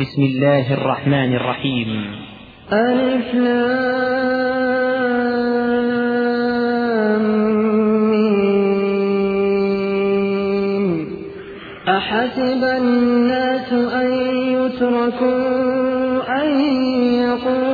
بسم الله الرحمن الرحيم. ألف أحسب الناس أن يتركوا أن يقولوا